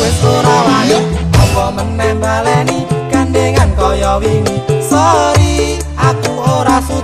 wis ora wani. Apa meneh baleni gandengan kaya wingi. Sori aku ora su